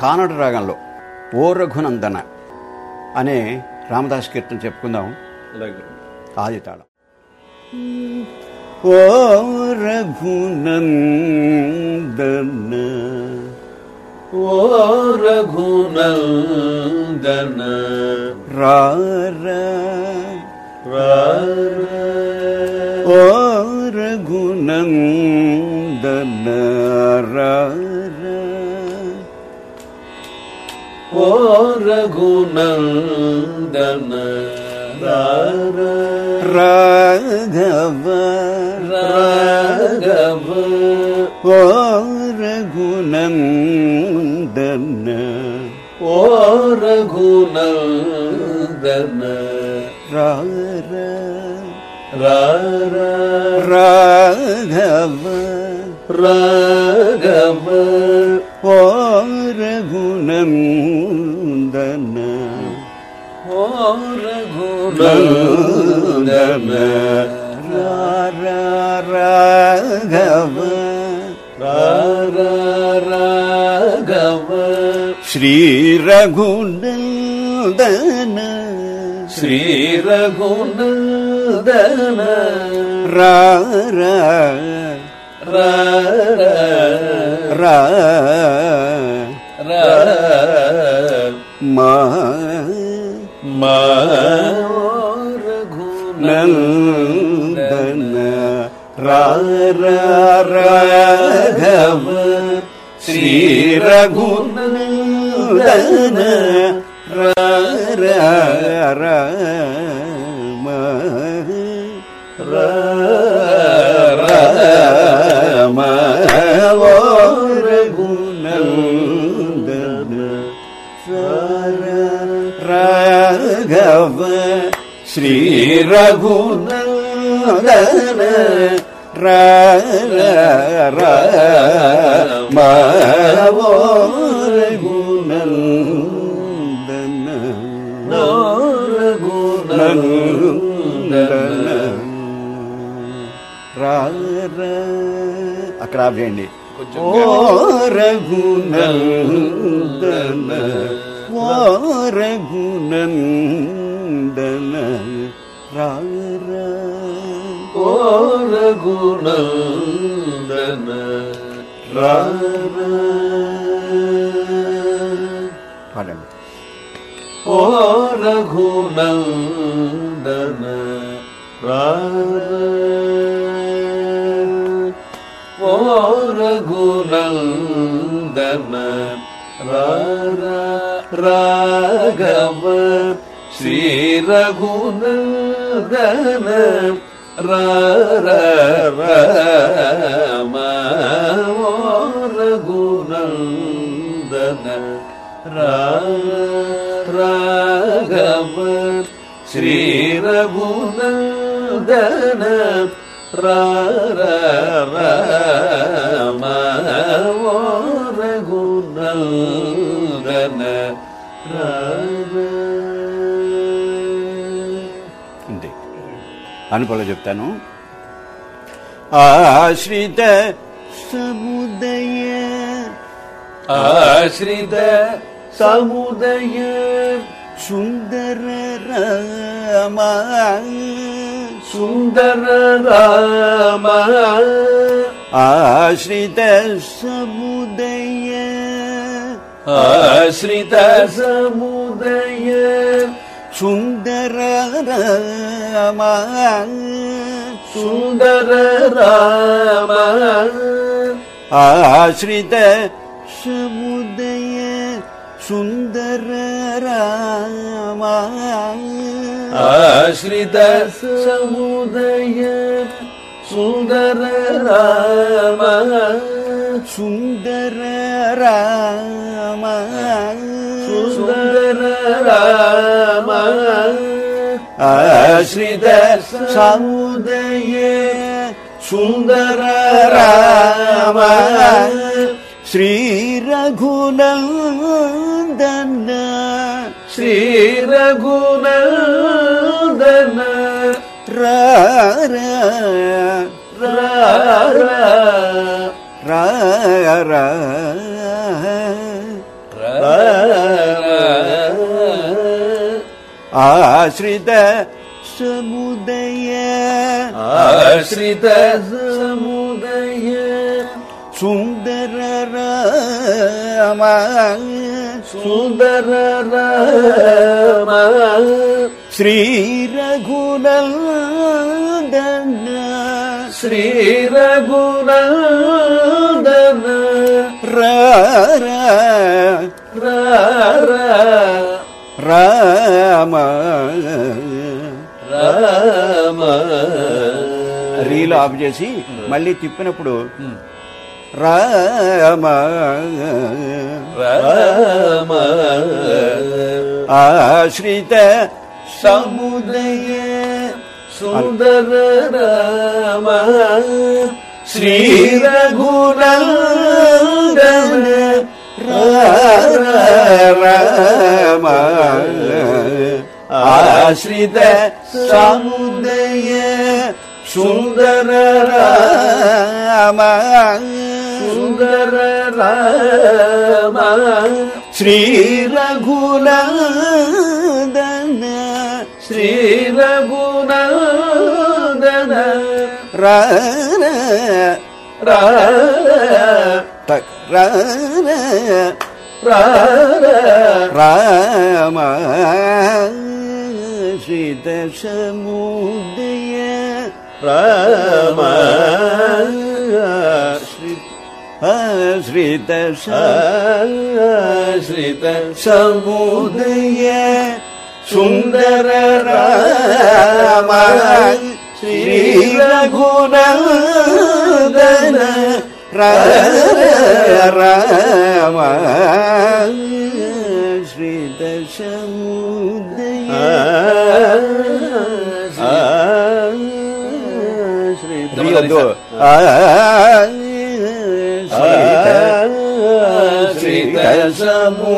కానడ రాగంలో ఓ రఘునందన అనే రామదాస్ కీర్తన చెప్పుకుందాం. ఆది తాళం. ఓ రఘునందన ఓ రఘునందన ఓ రఘునందన రార. ಓ ರಘುನಂದನ ರಾಘವ ರಾಘವ ಓ ರಘುನಂದನ ಓ ರಘುನಂದನ ರಾರ ರಾಘವ ರಾಘವ ಓ നന്ദന ഓ രഘുനന്ദന രാഘവ രാഘവ ശ്രീ രഘുനന്ദന. ശ്രീ രഘുനന്ദന. രാര. രാര. നന്ദന രാഘവ ശ്രീ രഘുനന്ദന രാമ രാമ రాఘవ శ్రీ రఘునందన రామ ఓ రఘునందన నందన రార అక్కడ ఆపేయండి ఓ రఘునందన वारघुनन्दन रार ओ रघुनन्दन रार ओ रघुनन्दन गुण ओर गुण र राघव श्रीरघुनन्दन रघुनधन राम रगुण राघव श्रीरगुण रागुणन ఇంతే. చెప్తాను. ఆశ్రిత సముదయ. ఆశ్రిత సముదయ సుందర ராம సుందర ராம ఆశ్రిత సముదయ. आश्रित समुदय सुन्दर राम। सुन्दर राम। आश्रित समुदय सुन्दर राम। आश्रित समुदय सुन्दर राम। सुन्दर Rama Sundara Rama Ashrita Samudaya Sundara Rama Sri Raghunandana Sri Raghunandana Ra Ra Ra ஆசிரித சமுதய ஆசிரித சமுதய சுந்தர சுந்தர ஸ்ரீ ரகுநந்தன ஸ்ரீ ரகுநந்த ఆఫ్ చేసి మళ్ళీ తిప్పినప్పుడు రామ రామ ఆశ్రిత సముదయ సుందర రామ శ్రీ రఘునందన రామ ఆశ్రిత సముదయ சுந்தர ராம சுந்தர ராம ஸ்ரீ ரகுநாதன ஸ்ரீ ரகுநாதன ரான டக் ரான ராம சீத சமுதய Rama Shrita Shrita Samudaya Sundara Rama Shri Raghunandana Rara Rama ಅದು ಶ್ರೀತ ಸಮೂ